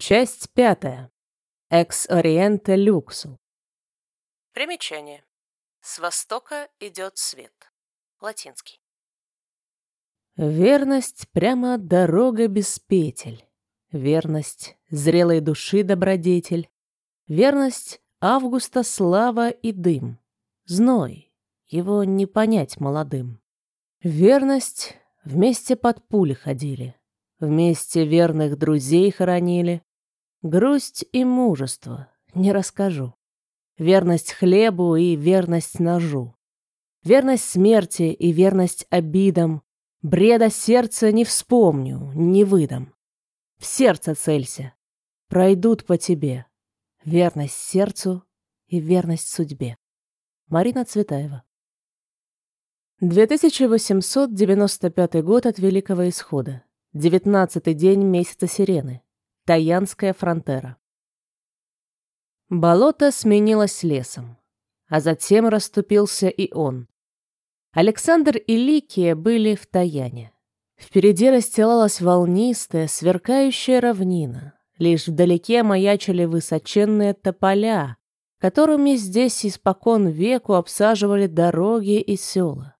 Часть пятая. Экс-ориенте люксу. Примечание. С востока идет свет. Латинский. Верность прямо дорога без петель. Верность зрелой души добродетель. Верность августа слава и дым. Зной, его не понять молодым. Верность вместе под пули ходили. Вместе верных друзей хоронили. Грусть и мужество, не расскажу. Верность хлебу и верность ножу. Верность смерти и верность обидам. Бреда сердца не вспомню, не выдам. В сердце целься. Пройдут по тебе. Верность сердцу и верность судьбе. Марина Цветаева 2895 год от Великого Исхода. Девятнадцатый день месяца Сирены. Таянская фронтера. Болото сменилось лесом, а затем расступился и он. Александр и Ликия были в Таяне. Впереди расстилалась волнистая, сверкающая равнина. Лишь вдалеке маячили высоченные тополя, которыми здесь испокон веку обсаживали дороги и села.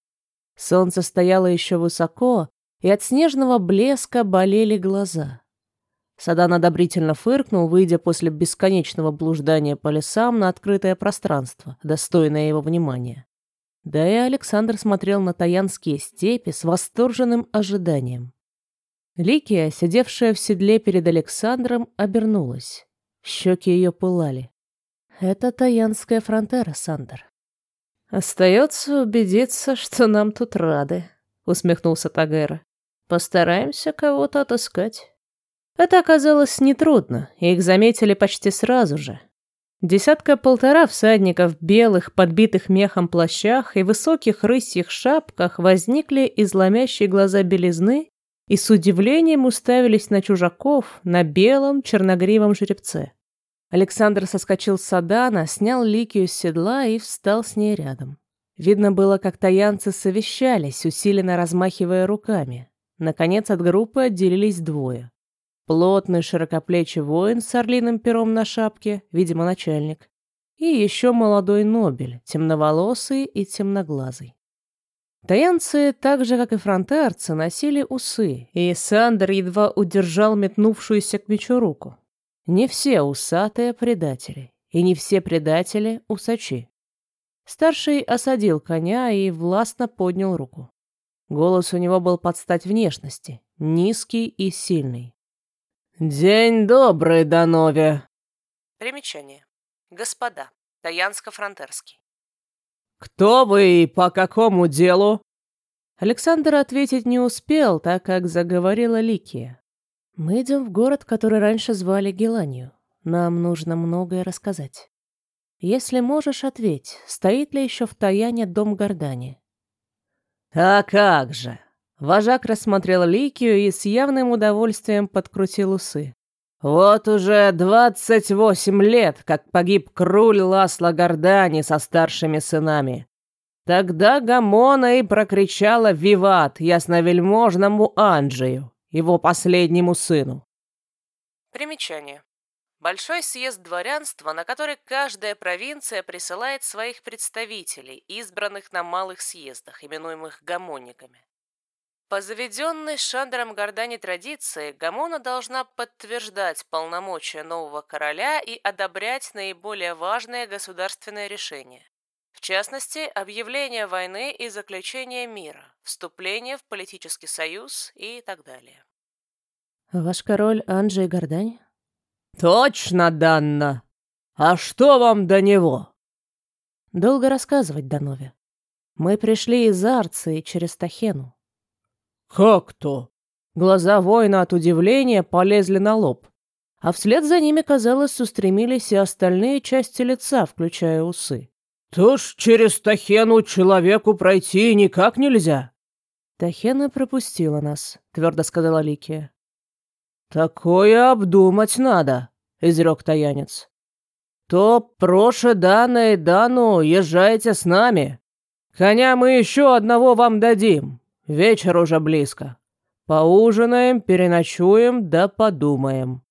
Солнце стояло еще высоко, и от снежного блеска болели глаза. Садан одобрительно фыркнул, выйдя после бесконечного блуждания по лесам на открытое пространство, достойное его внимания. Да и Александр смотрел на таянские степи с восторженным ожиданием. Ликия, сидевшая в седле перед Александром, обернулась. Щеки ее пылали. «Это таянская фронтера, Сандер». «Остается убедиться, что нам тут рады», — усмехнулся Тагера. Постараемся кого-то отыскать. Это оказалось нетрудно, и их заметили почти сразу же. Десятка-полтора всадников в белых, подбитых мехом плащах и высоких рысьих шапках возникли из ломящей глаза белизны и с удивлением уставились на чужаков на белом черногривом жеребце. Александр соскочил с садана, снял ликию с седла и встал с ней рядом. Видно было, как таянцы совещались, усиленно размахивая руками. Наконец от группы отделились двое. Плотный широкоплечий воин с орлиным пером на шапке, видимо, начальник. И еще молодой Нобель, темноволосый и темноглазый. Таянцы, так же, как и фронтарцы, носили усы, и Сандер едва удержал метнувшуюся к мечу руку. Не все усатые предатели, и не все предатели усачи. Старший осадил коня и властно поднял руку. Голос у него был под стать внешности, низкий и сильный. «День добрый, Данове!» Примечание. Господа, Таянско-Фронтерский. «Кто вы и по какому делу?» Александр ответить не успел, так как заговорила Ликия. «Мы идем в город, который раньше звали Геланию. Нам нужно многое рассказать. Если можешь, ответь, стоит ли еще в Таяне дом Гордани? «А как же!» Вожак рассмотрел Ликию и с явным удовольствием подкрутил усы. «Вот уже двадцать восемь лет, как погиб круль Ласла Гордани со старшими сынами. Тогда Гамона и прокричала «Виват» ясновельможному Анджию, его последнему сыну. Примечание. Большой съезд дворянства, на который каждая провинция присылает своих представителей, избранных на малых съездах, именуемых гамонниками. По заведенной Шандером Гордани традиции, Гамона должна подтверждать полномочия нового короля и одобрять наиболее важные государственные решения. В частности, объявление войны и заключение мира, вступление в политический союз и так далее. «Ваш король Анджей Гордань?» «Точно, Данна! А что вам до него?» «Долго рассказывать, Данове. Мы пришли из Арции через Тахену». «Как то?» Глаза воина от удивления полезли на лоб, а вслед за ними, казалось, устремились и остальные части лица, включая усы. «То ж через Тахену человеку пройти никак нельзя!» «Тахена пропустила нас», — твердо сказала Ликия. «Такое обдумать надо», — изрек таянец. «То проше Дана и Дану езжайте с нами. Коня мы еще одного вам дадим. Вечер уже близко. Поужинаем, переночуем да подумаем».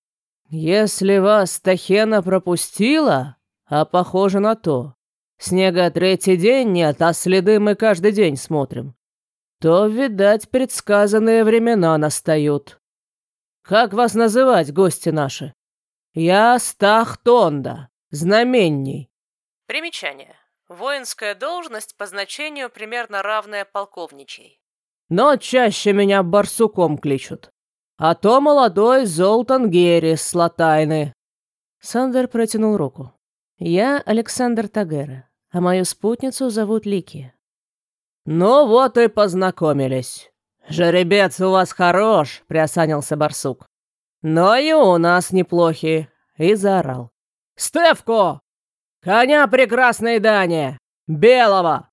«Если вас Тахена пропустила, а похоже на то, снега третий день нет, а следы мы каждый день смотрим, то, видать, предсказанные времена настают. Как вас называть, гости наши? Я Стахтонда, знаменний». Примечание. Воинская должность по значению примерно равная полковничьей. Но чаще меня барсуком кличут. А то молодой Золтан Геррис с Латайны. Сандер протянул руку. Я Александр Тагера, а мою спутницу зовут Лики. Ну вот и познакомились. Жеребец у вас хорош, приосанился барсук. Но и у нас неплохие. И заорал. Стевко! Коня прекрасной Дани! Белого!